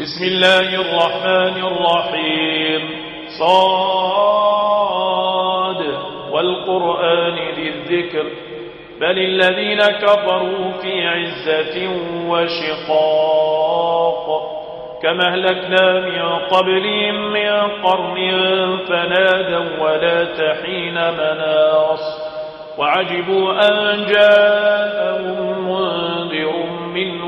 بسم الله الرحمن الرحيم. صاد. والقرآن ذي الذكر. بل الذين كفروا في عزة وشقاق. كما أهلكنا من قبلهم من قرن فنادوا ولا تحين مناص. وعجبوا أن جاءهم منذر منهم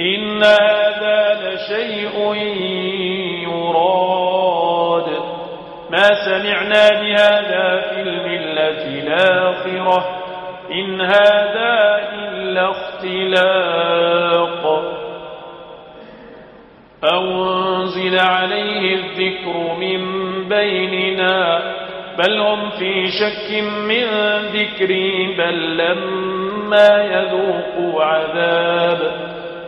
إن هذا لشيء يراد. ما سمعنا بهذا في الملة الآخرة. إن هذا إلا اختلاق. أنزل عليه الذكر من بيننا. بل هم في شك من ذكري. بل لما يذوقوا عذاب.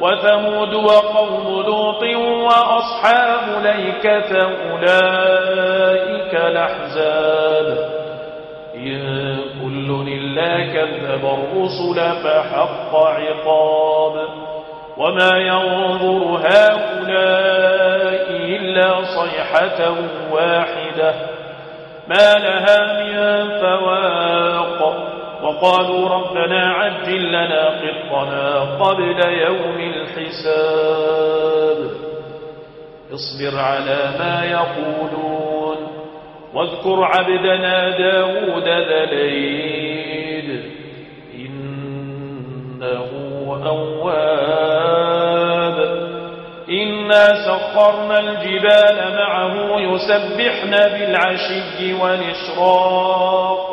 وثمود وقوم لوط وأصحاب ليكة أولئك الأحزاب. إن كل إلا كذب الرسل فحق عقاب. وما ينظر هؤلاء إلا صيحة واحدة. ما لها من فواق. وقالوا ربنا عجل لنا قطنا قبل يوم الحساب. اصبر على ما يقولون. واذكر عبدنا داود ذليل إنه أواب. إنا سخرنا الجبال معه يسبحنا بالعشي والإشراق.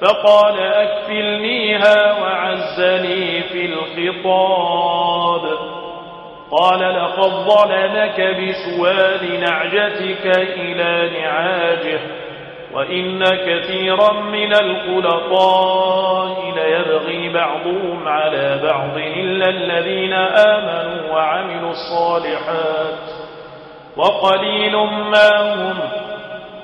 فقال أكفلنيها وعزني في الخطاب. قال لقد ظلمك بسواد نعجتك إلى نعاجه وإن كثيرا من الخلطاء ليبغي بعضهم على بعض إلا الذين آمنوا وعملوا الصالحات وقليل ما هم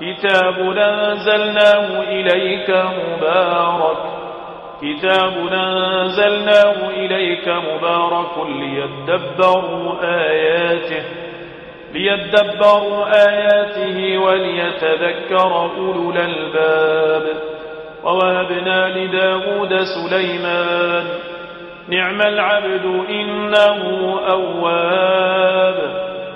كتاب أنزلناه إليك مبارك. كتاب نزلناه إليك مبارك ليدبروا آياته ليدبروا آياته وليتذكر أولو الألباب. ووهبنا لداود سليمان نعم العبد إنه أواب.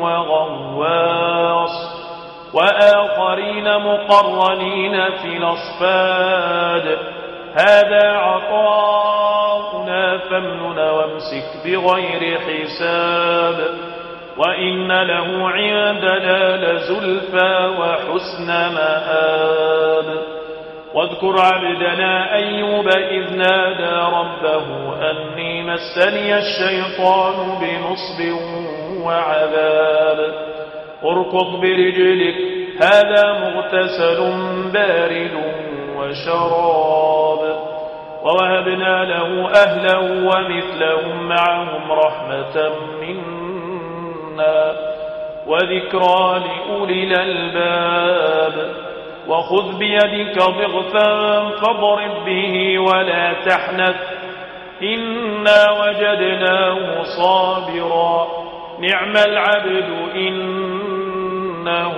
وغواص. وآخرين مقرنين في الأصفاد. هذا عطاؤنا فامنن وامسك بغير حساب. وإن له عندنا لزلفى وحسن مآب. واذكر عبدنا أيوب إذ نادى ربه أني مسني الشيطان بنصب وعذاب. اركض برجلك هذا مغتسل بارد وشراب. ووهبنا له أهلا ومثلهم معهم رحمة منا. وذكرى لأولي الألباب. وخذ بيدك ضغثا فاضرب به ولا تحنث. إنا وجدناه صابرا. نعم العبد إنه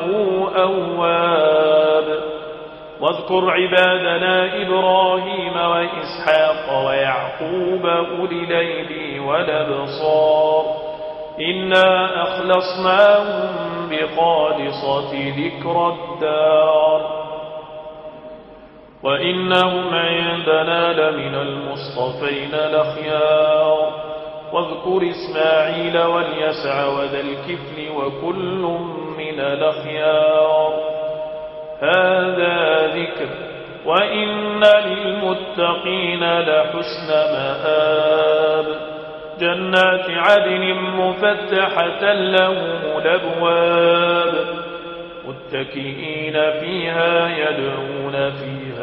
أواب. واذكر عبادنا إبراهيم وإسحاق ويعقوب أولي ليلي ولبصار إنا أخلصناهم بخالصة ذكر الدار. وإنهم عندنا لمن المصطفين لخيار واذكر إسماعيل واليسع وذا الكفل وكل من لخيار هذا ذكر وإن للمتقين لحسن مآب جنات عدن مفتحة لهم الأبواب متكئين فيها يدعون فيها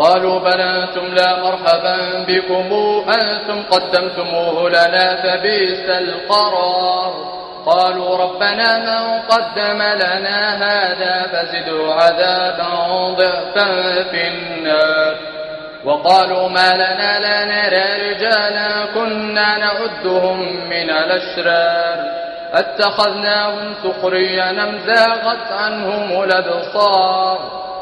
قالوا بل أنتم لا مرحبا بكم أنتم قدمتموه لنا فبئس القرار. قالوا ربنا من قدم لنا هذا فزدوا عذابا ضعفا في النار. وقالوا ما لنا لا نرى رجالا كنا نعدهم من الأشرار. أتخذناهم سخريا أم زاغت عنهم الأبصار.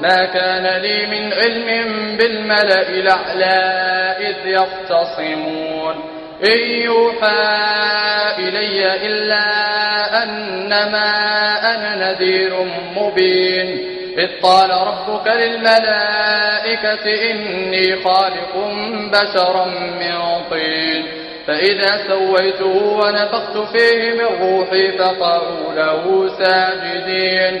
ما كان لي من علم بالملأ الأعلى إذ يختصمون إن يوحى إلي إلا أنما أنا نذير مبين إذ قال ربك للملائكة إني خالق بشرا من طين فإذا سويته ونفخت فيه من روحي فقعوا له ساجدين